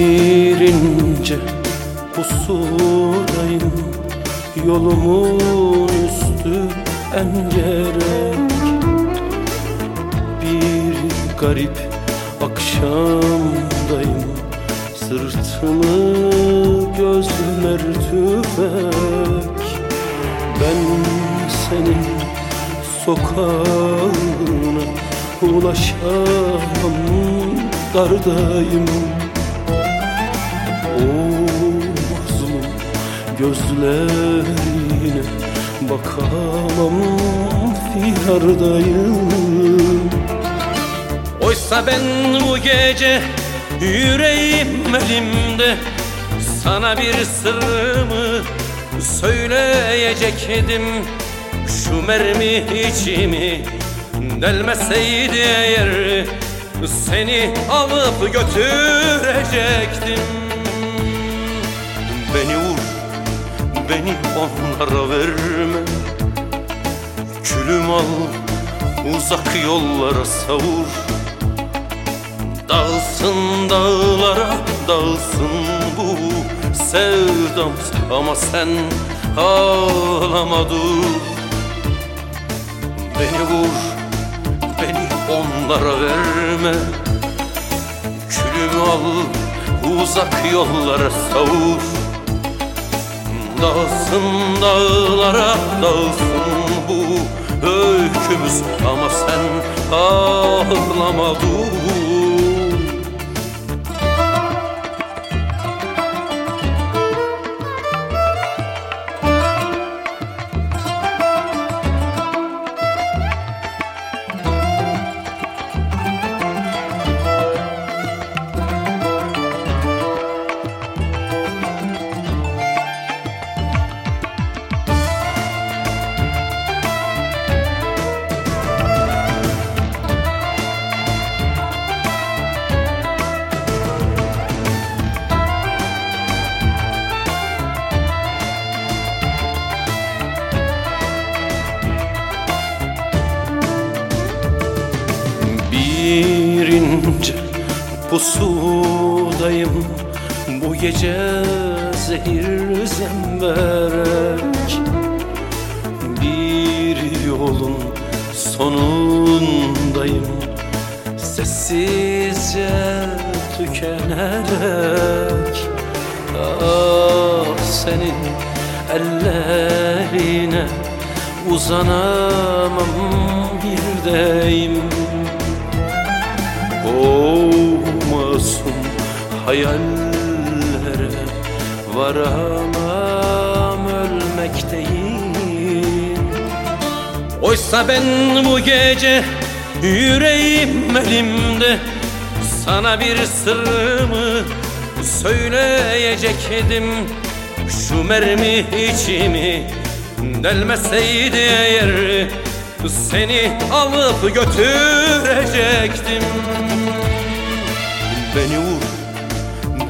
ince pusudayım Yolumun üstü engerek. Bir garip akşamdayım Sırtımı gözler tüfek Ben senin sokağına ulaşamam dardayım gözlerine bakamam fiyardayım Oysa ben bu gece yüreğim elimde Sana bir sırrımı söyleyecektim. Şu mermi içimi delmeseydi eğer Seni alıp götürecektim beni onlara verme. Külüm al, uzak yollara savur. Dağılsın dağlara, dağılsın bu sevdam Ama sen ağlama dur. Beni vur, beni onlara verme. Külümü al, uzak yollara savur Dağılsın dağlara, dağılsın bu öykümüz. Ama sen ağlama dur Bir ince pusudayım. Bu gece zehir zemberek. Bir yolun sonundayım. Sessizce tükenerek. Ah senin ellerine uzanamam. Bir deyim hayallere varamam ölmekteyim Oysa ben bu gece yüreğim elimde Sana bir sırrımı söyleyecektim. Şu mermi içimi delmeseydi eğer Seni alıp götürecektim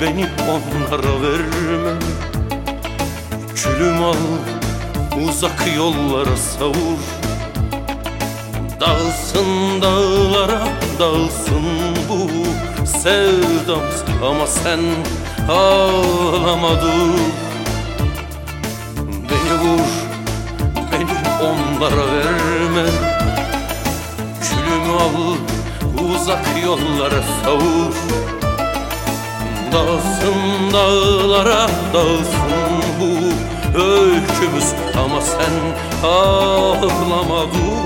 beni onlara verme. Külüm al, uzak yollara savur. Dağılsın dağlara, dağılsın bu sevdam Ama sen ağlama dur. Beni vur, beni onlara verme. Külümü al, uzak yollara savur Dağılsın dağlara, dağılsın bu öykümüz. Ama sen ağlama dur